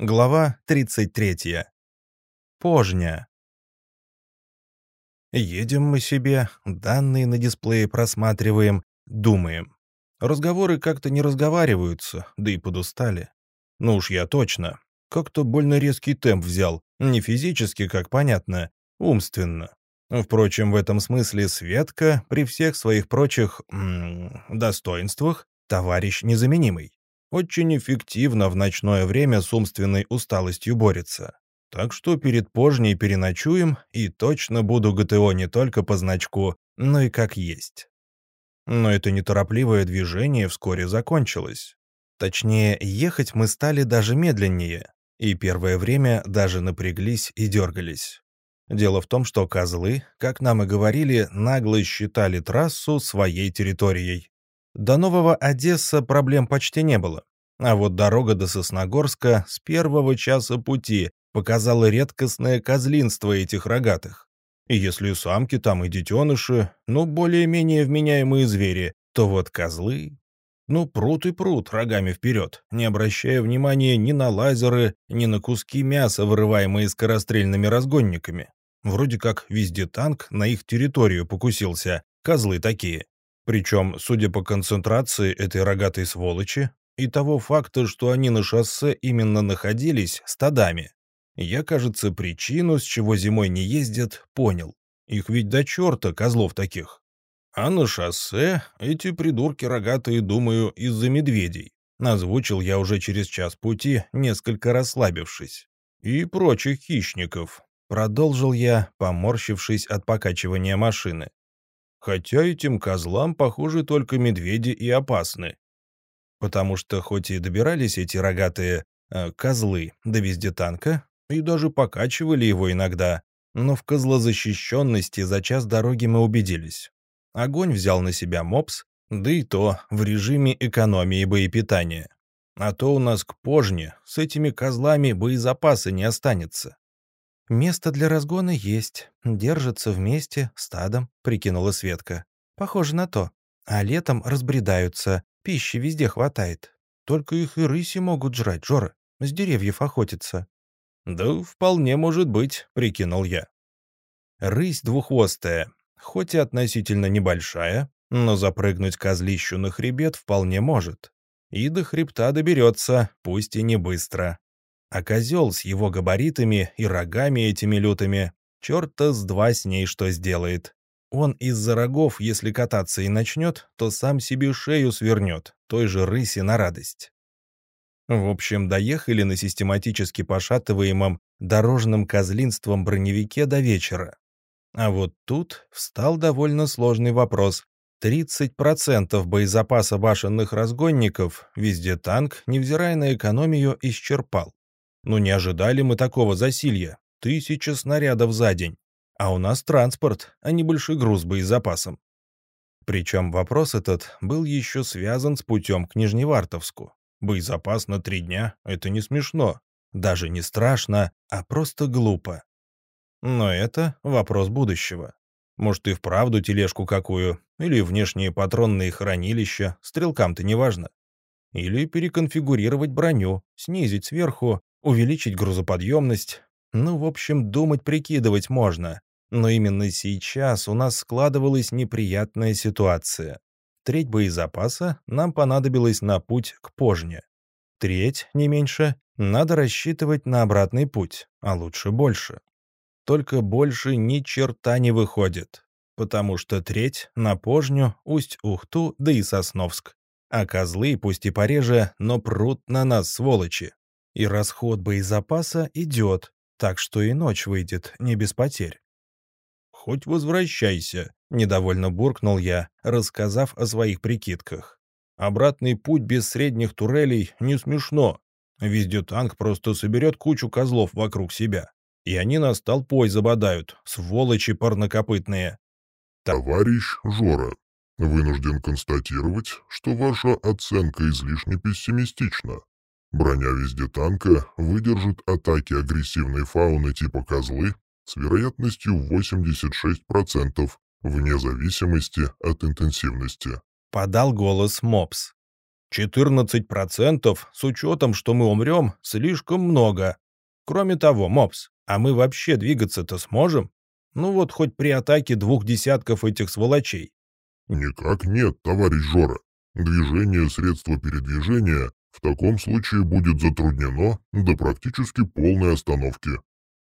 Глава 33. Пожня. Едем мы себе, данные на дисплее просматриваем, думаем. Разговоры как-то не разговариваются, да и подустали. Ну уж я точно. Как-то больно резкий темп взял. Не физически, как понятно, умственно. Впрочем, в этом смысле Светка, при всех своих прочих м -м, достоинствах, товарищ незаменимый очень эффективно в ночное время с умственной усталостью борется. Так что перед пожней переночуем, и точно буду ГТО не только по значку, но и как есть. Но это неторопливое движение вскоре закончилось. Точнее, ехать мы стали даже медленнее, и первое время даже напряглись и дергались. Дело в том, что козлы, как нам и говорили, нагло считали трассу своей территорией. До Нового Одесса проблем почти не было. А вот дорога до Сосногорска с первого часа пути показала редкостное козлинство этих рогатых. И если самки там и детеныши, ну, более-менее вменяемые звери, то вот козлы... Ну, прут и прут рогами вперед, не обращая внимания ни на лазеры, ни на куски мяса, вырываемые скорострельными разгонниками. Вроде как везде танк на их территорию покусился, козлы такие. Причем, судя по концентрации этой рогатой сволочи и того факта, что они на шоссе именно находились стадами, я, кажется, причину, с чего зимой не ездят, понял. Их ведь до черта, козлов таких. А на шоссе эти придурки рогатые, думаю, из-за медведей. Озвучил я уже через час пути, несколько расслабившись. И прочих хищников. Продолжил я, поморщившись от покачивания машины. Хотя этим козлам, похоже, только медведи и опасны. Потому что хоть и добирались эти рогатые э, козлы до везде танка, и даже покачивали его иногда, но в козлозащищенности за час дороги мы убедились. Огонь взял на себя мопс, да и то в режиме экономии боепитания. А то у нас к пожне с этими козлами боезапаса не останется. «Место для разгона есть. Держатся вместе, стадом», — прикинула Светка. «Похоже на то. А летом разбредаются. Пищи везде хватает. Только их и рыси могут жрать, Жора. С деревьев охотятся». «Да вполне может быть», — прикинул я. Рысь двуххвостая, хоть и относительно небольшая, но запрыгнуть козлищу на хребет вполне может. И до хребта доберется, пусть и не быстро. А козел с его габаритами и рогами этими лютыми, черта с два с ней что сделает. Он из-за рогов, если кататься и начнет, то сам себе шею свернет, той же рыси на радость. В общем, доехали на систематически пошатываемом дорожным козлинством броневике до вечера. А вот тут встал довольно сложный вопрос. 30% боезапаса башенных разгонников везде танк, невзирая на экономию, исчерпал. Ну не ожидали мы такого засилья. Тысяча снарядов за день. А у нас транспорт, а не большой груз боезапасом. Причем вопрос этот был еще связан с путем к Нижневартовску. Боезапас на три дня — это не смешно. Даже не страшно, а просто глупо. Но это вопрос будущего. Может, и вправду тележку какую, или внешние патронные хранилища, стрелкам-то не важно. Или переконфигурировать броню, снизить сверху, увеличить грузоподъемность. Ну, в общем, думать, прикидывать можно. Но именно сейчас у нас складывалась неприятная ситуация. Треть боезапаса нам понадобилась на путь к Пожне. Треть, не меньше, надо рассчитывать на обратный путь, а лучше больше. Только больше ни черта не выходит, потому что треть на Пожню, Усть-Ухту, да и Сосновск. А козлы, пусть и пореже, но прут на нас, сволочи и расход боезапаса идет, так что и ночь выйдет не без потерь. «Хоть возвращайся», — недовольно буркнул я, рассказав о своих прикидках. «Обратный путь без средних турелей не смешно. Везде танк просто соберет кучу козлов вокруг себя, и они нас толпой забодают, сволочи парнокопытные». «Товарищ Жора, вынужден констатировать, что ваша оценка излишне пессимистична. Броня везде танка выдержит атаки агрессивной фауны типа козлы с вероятностью 86% вне зависимости от интенсивности. Подал голос Мопс. 14% с учетом, что мы умрем, слишком много. Кроме того, Мопс, а мы вообще двигаться-то сможем? Ну вот хоть при атаке двух десятков этих сволочей. Никак нет, товарищ Жора. Движение средства передвижения в таком случае будет затруднено до практически полной остановки.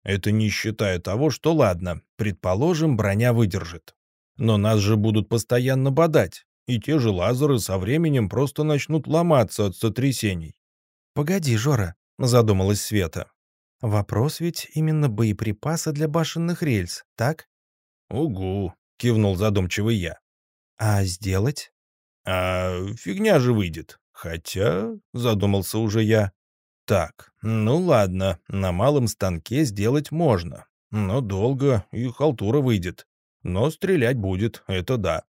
Это не считая того, что ладно, предположим, броня выдержит. Но нас же будут постоянно бодать, и те же лазеры со временем просто начнут ломаться от сотрясений. «Погоди, Жора», — задумалась Света. «Вопрос ведь именно боеприпасы для башенных рельс, так?» «Угу», — кивнул задумчивый я. «А сделать?» «А фигня же выйдет. Хотя...» — задумался уже я. «Так, ну ладно, на малом станке сделать можно. Но долго и халтура выйдет. Но стрелять будет, это да.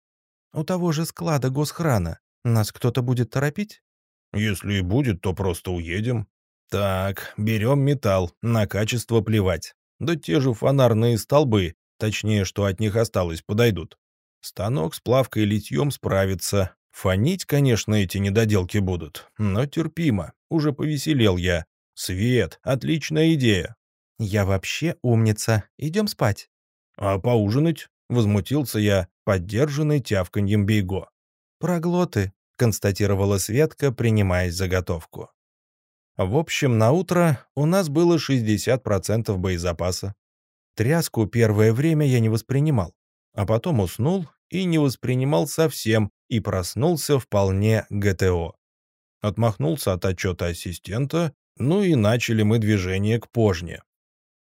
У того же склада госхрана. Нас кто-то будет торопить? Если и будет, то просто уедем. Так, берем металл, на качество плевать. Да те же фонарные столбы, точнее, что от них осталось, подойдут. Станок с плавкой и литьем справится. Фонить, конечно, эти недоделки будут, но терпимо. Уже повеселел я. Свет, отличная идея. Я вообще умница. Идем спать. А поужинать? Возмутился я, поддержанный тявканьем Бейго. «Проглоты», — констатировала Светка, принимаясь заготовку. В общем, на утро у нас было 60% боезапаса. Тряску первое время я не воспринимал, а потом уснул и не воспринимал совсем, и проснулся вполне ГТО. Отмахнулся от отчета ассистента, ну и начали мы движение к пожне.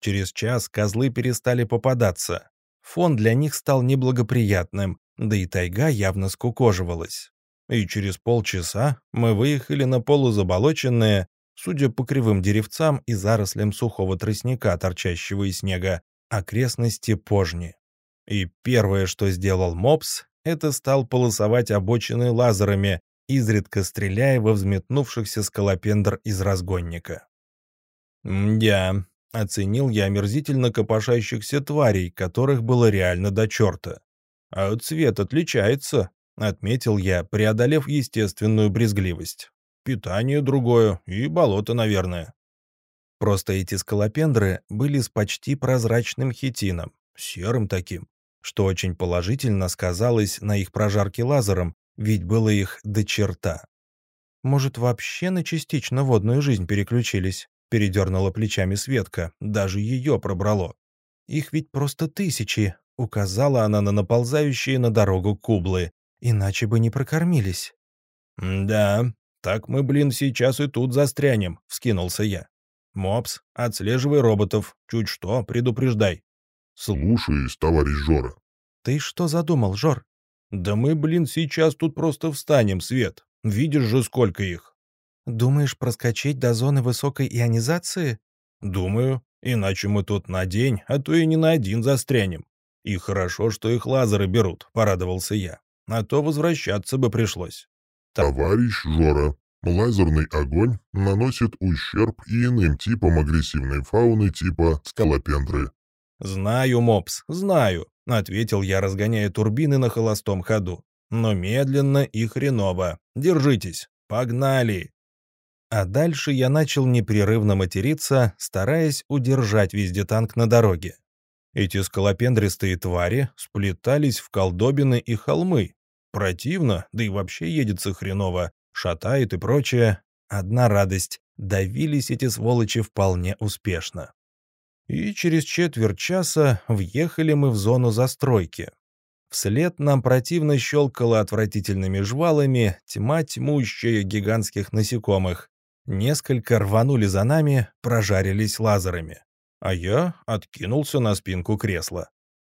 Через час козлы перестали попадаться, Фон для них стал неблагоприятным, да и тайга явно скукоживалась. И через полчаса мы выехали на полузаболоченные, судя по кривым деревцам и зарослям сухого тростника, торчащего из снега, окрестности Пожни. И первое, что сделал Мопс, это стал полосовать обочины лазерами, изредка стреляя во взметнувшихся скалопендр из разгонника. «Мдя, Оценил я омерзительно копошащихся тварей, которых было реально до черта. А цвет отличается, отметил я, преодолев естественную брезгливость. Питание другое и болото, наверное. Просто эти скалопендры были с почти прозрачным хитином, серым таким, что очень положительно сказалось на их прожарке лазером, ведь было их до черта. Может, вообще на частично водную жизнь переключились? Передернула плечами Светка, даже ее пробрало. «Их ведь просто тысячи», — указала она на наползающие на дорогу кублы. «Иначе бы не прокормились». «Да, так мы, блин, сейчас и тут застрянем», — вскинулся я. «Мопс, отслеживай роботов. Чуть что, предупреждай». «Слушаюсь, товарищ Жора». «Ты что задумал, Жор?» «Да мы, блин, сейчас тут просто встанем, Свет. Видишь же, сколько их». «Думаешь проскочить до зоны высокой ионизации?» «Думаю. Иначе мы тут на день, а то и не на один застрянем. И хорошо, что их лазеры берут», — порадовался я. «А то возвращаться бы пришлось». «Товарищ Жора, лазерный огонь наносит ущерб и иным типам агрессивной фауны типа скалопендры». «Знаю, Мопс, знаю», — ответил я, разгоняя турбины на холостом ходу. «Но медленно и хреново. Держитесь. Погнали!» А дальше я начал непрерывно материться, стараясь удержать везде танк на дороге. Эти скалопендристые твари сплетались в колдобины и холмы. Противно, да и вообще едется хреново, шатает и прочее. Одна радость — давились эти сволочи вполне успешно. И через четверть часа въехали мы в зону застройки. Вслед нам противно щелкало отвратительными жвалами тьма тьмущая гигантских насекомых, Несколько рванули за нами, прожарились лазерами. А я откинулся на спинку кресла.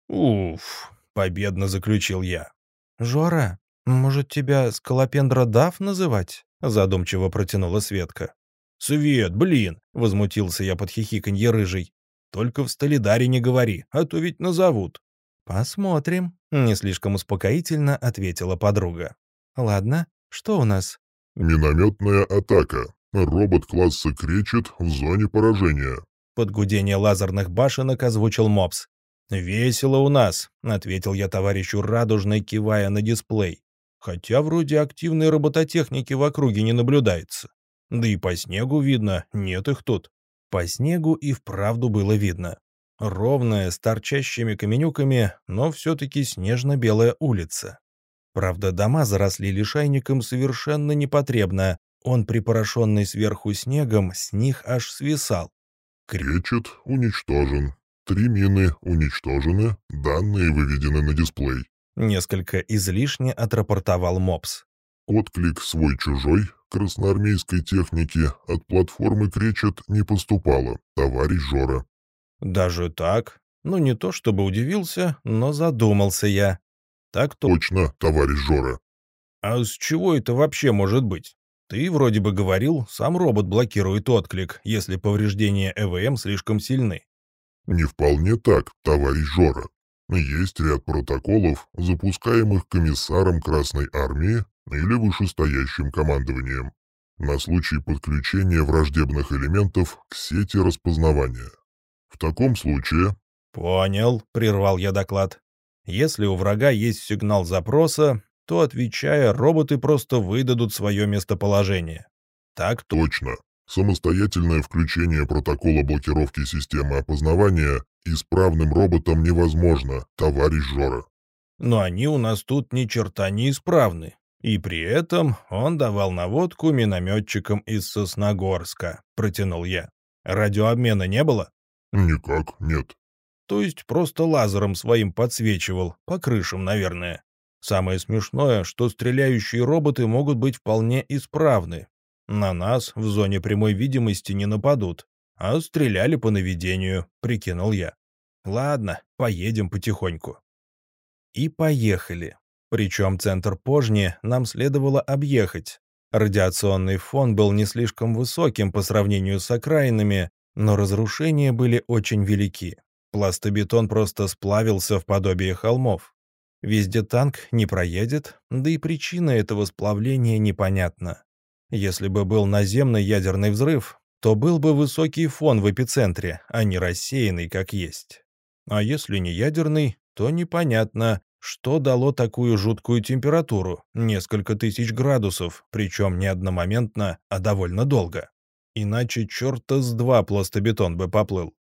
«Уф», — победно заключил я. «Жора, может, тебя Скалопендра Дав называть?» — задумчиво протянула Светка. «Свет, блин!» — возмутился я под хихиканье рыжий. «Только в Столидаре не говори, а то ведь назовут». «Посмотрим», — не слишком успокоительно ответила подруга. «Ладно, что у нас?» «Минометная атака», Робот класса Кречет в зоне поражения. Под гудение лазерных башенок озвучил Мопс. «Весело у нас», — ответил я товарищу Радужной, кивая на дисплей. хотя вроде активной робототехники в округе не наблюдается. Да и по снегу видно, нет их тут. По снегу и вправду было видно. Ровная, с торчащими каменюками, но все-таки снежно-белая улица. Правда, дома заросли лишайником совершенно непотребно. Он, припорошенный сверху снегом, с них аж свисал. Кречет уничтожен. Три мины уничтожены, данные выведены на дисплей. Несколько излишне отрапортовал МОПС. Отклик свой-чужой красноармейской техники от платформы Кречет не поступало, товарищ Жора. Даже так? Ну, не то чтобы удивился, но задумался я. Так то... Точно, товарищ Жора. А с чего это вообще может быть? Ты вроде бы говорил, сам робот блокирует отклик, если повреждения ЭВМ слишком сильны. Не вполне так, товарищ Жора. Есть ряд протоколов, запускаемых комиссаром Красной Армии или вышестоящим командованием на случай подключения враждебных элементов к сети распознавания. В таком случае... «Понял», — прервал я доклад. «Если у врага есть сигнал запроса, то, отвечая, роботы просто выдадут свое местоположение. Так точно. Самостоятельное включение протокола блокировки системы опознавания исправным роботам невозможно, товарищ Жора. Но они у нас тут ни черта не исправны. И при этом он давал наводку минометчикам из Сосногорска, протянул я. Радиообмена не было? Никак, нет. То есть просто лазером своим подсвечивал, по крышам, наверное. Самое смешное, что стреляющие роботы могут быть вполне исправны. На нас в зоне прямой видимости не нападут, а стреляли по наведению, прикинул я. Ладно, поедем потихоньку. И поехали. Причем центр Пожни нам следовало объехать. Радиационный фон был не слишком высоким по сравнению с окраинами, но разрушения были очень велики. Пластобетон просто сплавился в подобие холмов. Везде танк не проедет, да и причина этого сплавления непонятна. Если бы был наземный ядерный взрыв, то был бы высокий фон в эпицентре, а не рассеянный, как есть. А если не ядерный, то непонятно, что дало такую жуткую температуру, несколько тысяч градусов, причем не одномоментно, а довольно долго. Иначе черта с два пластобетон бы поплыл.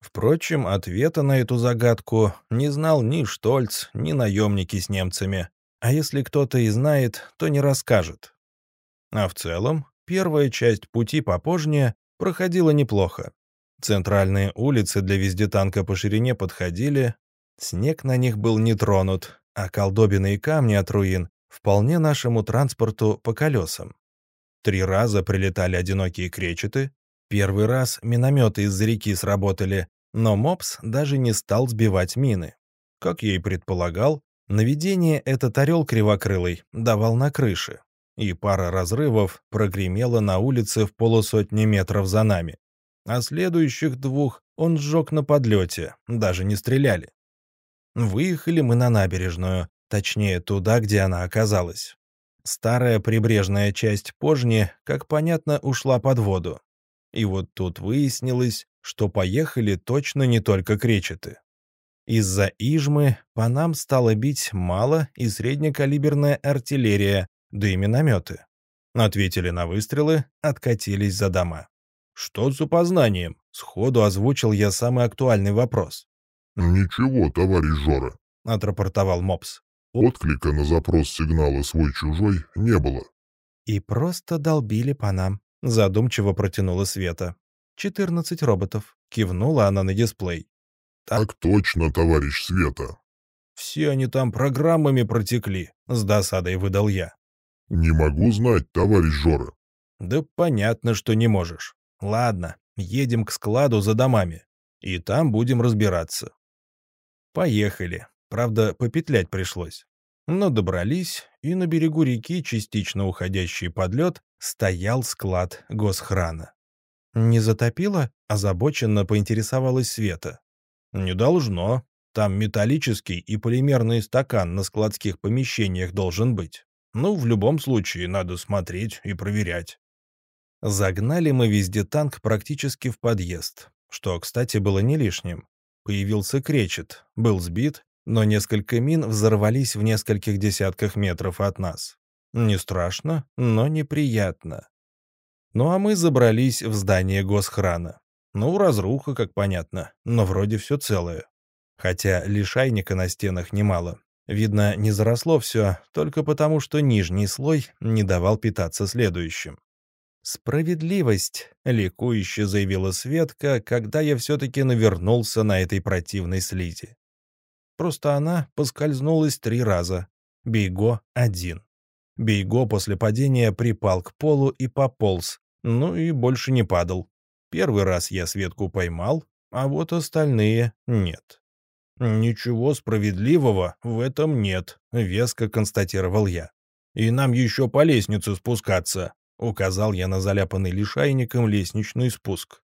Впрочем, ответа на эту загадку не знал ни Штольц, ни наемники с немцами. А если кто-то и знает, то не расскажет. А в целом, первая часть пути по Пожне проходила неплохо. Центральные улицы для вездетанка по ширине подходили, снег на них был не тронут, а колдобины и камни от руин вполне нашему транспорту по колесам. Три раза прилетали одинокие кречеты, первый раз минометы из-за реки сработали, но Мопс даже не стал сбивать мины. Как я и предполагал, наведение этот орел кривокрылый давал на крыше, и пара разрывов прогремела на улице в полусотни метров за нами. А следующих двух он сжег на подлете, даже не стреляли. Выехали мы на набережную, точнее туда, где она оказалась. Старая прибрежная часть Пожни, как понятно, ушла под воду. И вот тут выяснилось, что поехали точно не только кречеты. Из-за Ижмы по нам стало бить мало и среднекалиберная артиллерия, да и минометы. Ответили на выстрелы, откатились за дома. «Что с опознанием?» — сходу озвучил я самый актуальный вопрос. «Ничего, товарищ Жора», — отрапортовал Мопс. Отклика на запрос сигнала «свой-чужой» не было. «И просто долбили по нам», — задумчиво протянула Света. «Четырнадцать роботов», — кивнула она на дисплей. «Так точно, товарищ Света». «Все они там программами протекли», — с досадой выдал я. «Не могу знать, товарищ Жора». «Да понятно, что не можешь. Ладно, едем к складу за домами, и там будем разбираться». Поехали. Правда, попетлять пришлось. Но добрались, и на берегу реки, частично уходящий под лед, стоял склад госхрана. «Не затопило?» — озабоченно поинтересовалась Света. «Не должно. Там металлический и полимерный стакан на складских помещениях должен быть. Ну, в любом случае, надо смотреть и проверять». Загнали мы везде танк практически в подъезд, что, кстати, было не лишним. Появился кречет, был сбит, но несколько мин взорвались в нескольких десятках метров от нас. Не страшно, но неприятно. Ну а мы забрались в здание госхрана. Ну, разруха, как понятно, но вроде все целое. Хотя лишайника на стенах немало. Видно, не заросло все только потому, что нижний слой не давал питаться следующим. «Справедливость», — ликующе заявила Светка, когда я все-таки навернулся на этой противной слизи. Просто она поскользнулась три раза. Бейго — один. Бейго после падения припал к полу и пополз, ну и больше не падал. Первый раз я Светку поймал, а вот остальные — нет. «Ничего справедливого в этом нет», — веско констатировал я. «И нам еще по лестнице спускаться. — указал я на заляпанный лишайником лестничный спуск.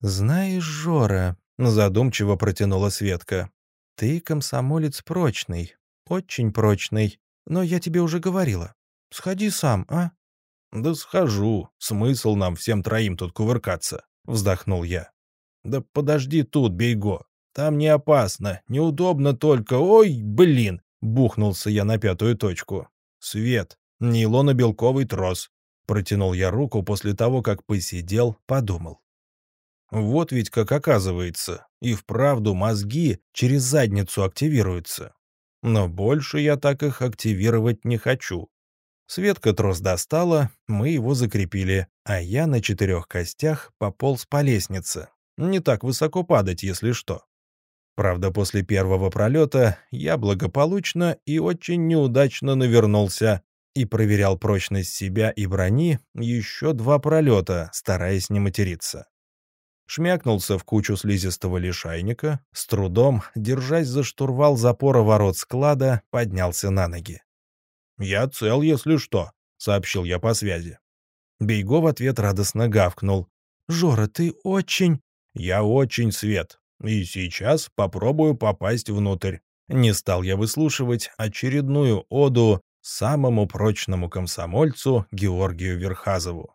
«Знаешь, Жора», — задумчиво протянула Светка, — «ты комсомолец прочный, очень прочный, но я тебе уже говорила. Сходи сам, а?» «Да схожу. Смысл нам всем троим тут кувыркаться», — вздохнул я. «Да подожди тут, Бейго. Там не опасно, неудобно только. Ой, блин!» — бухнулся я на пятую точку. «Свет, нейлоно-белковый трос. Протянул я руку после того, как посидел, подумал. Вот ведь как оказывается, и вправду мозги через задницу активируются. Но больше я так их активировать не хочу. Светка трос достала, мы его закрепили, а я на четырех костях пополз по лестнице. Не так высоко падать, если что. Правда, после первого пролета я благополучно и очень неудачно навернулся, и проверял прочность себя и брони еще два пролета, стараясь не материться. Шмякнулся в кучу слизистого лишайника, с трудом, держась за штурвал запора ворот склада, поднялся на ноги. «Я цел, если что», — сообщил я по связи. Бейго в ответ радостно гавкнул. «Жора, ты очень...» «Я очень, Свет, и сейчас попробую попасть внутрь». Не стал я выслушивать очередную оду самому прочному комсомольцу Георгию Верхазову.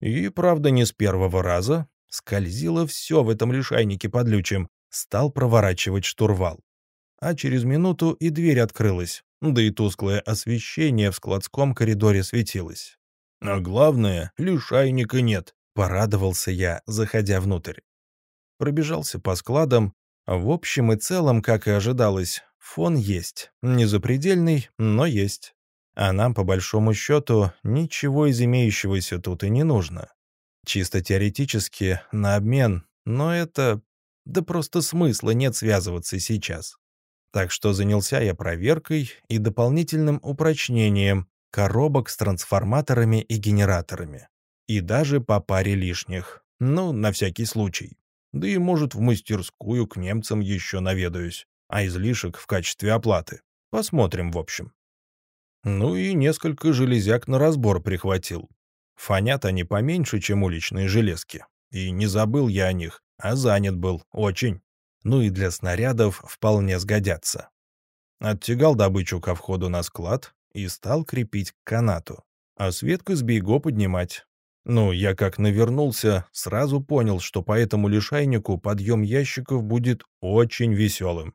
И, правда, не с первого раза, скользило все в этом лишайнике подлючем, стал проворачивать штурвал. А через минуту и дверь открылась, да и тусклое освещение в складском коридоре светилось. А главное, лишайника нет, порадовался я, заходя внутрь. Пробежался по складам, в общем и целом, как и ожидалось, Фон есть. Не запредельный, но есть. А нам, по большому счету, ничего из имеющегося тут и не нужно. Чисто теоретически, на обмен, но это... Да просто смысла нет связываться сейчас. Так что занялся я проверкой и дополнительным упрочнением коробок с трансформаторами и генераторами. И даже по паре лишних. Ну, на всякий случай. Да и, может, в мастерскую к немцам еще наведаюсь а излишек в качестве оплаты. Посмотрим, в общем. Ну и несколько железяк на разбор прихватил. Фонят они поменьше, чем уличные железки. И не забыл я о них, а занят был, очень. Ну и для снарядов вполне сгодятся. Оттягал добычу ко входу на склад и стал крепить к канату, а Светку с Бейго поднимать. Ну, я как навернулся, сразу понял, что по этому лишайнику подъем ящиков будет очень веселым.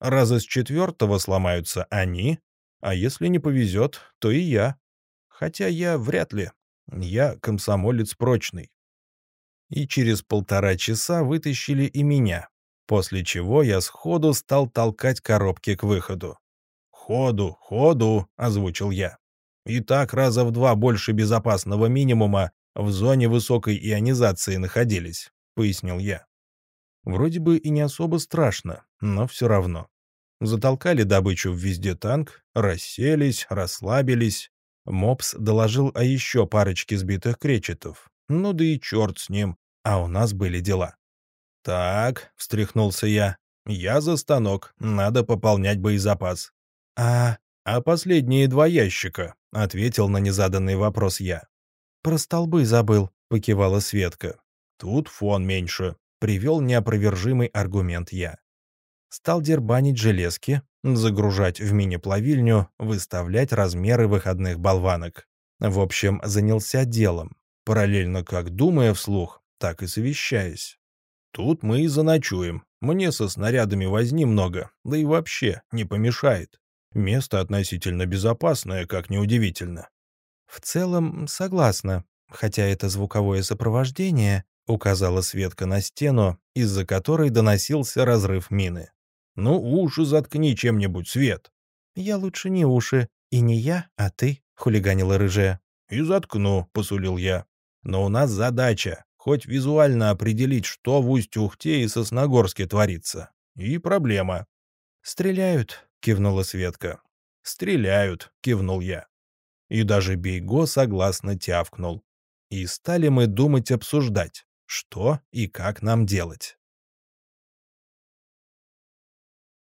Раза с четвертого сломаются они, а если не повезет, то и я. Хотя я вряд ли. Я комсомолец прочный. И через полтора часа вытащили и меня, после чего я сходу стал толкать коробки к выходу. «Ходу, ходу!» — озвучил я. «И так раза в два больше безопасного минимума в зоне высокой ионизации находились», — пояснил я. Вроде бы и не особо страшно, но все равно. Затолкали добычу в везде танк, расселись, расслабились. Мопс доложил о еще парочке сбитых кречетов. Ну да и черт с ним, а у нас были дела. «Так», — встряхнулся я, — «я за станок, надо пополнять боезапас». «А...» «А последние два ящика», — ответил на незаданный вопрос я. «Про столбы забыл», — покивала Светка. «Тут фон меньше», — привел неопровержимый аргумент я. Стал дербанить железки, загружать в мини-плавильню, выставлять размеры выходных болванок. В общем, занялся делом, параллельно как думая вслух, так и совещаясь. Тут мы и заночуем. Мне со снарядами возни много, да и вообще не помешает. Место относительно безопасное, как неудивительно. В целом, согласна, хотя это звуковое сопровождение, указала Светка на стену, из-за которой доносился разрыв мины. Ну, уши заткни чем-нибудь, Свет. Я лучше не уши, и не я, а ты, хулиганила рыжая. И заткну, посулил я. Но у нас задача хоть визуально определить, что в Усть-Ухте и Сосногорске творится. И проблема. «Стреляют», — кивнула Светка. «Стреляют», — кивнул я. И даже Бейго согласно тявкнул. И стали мы думать обсуждать, что и как нам делать.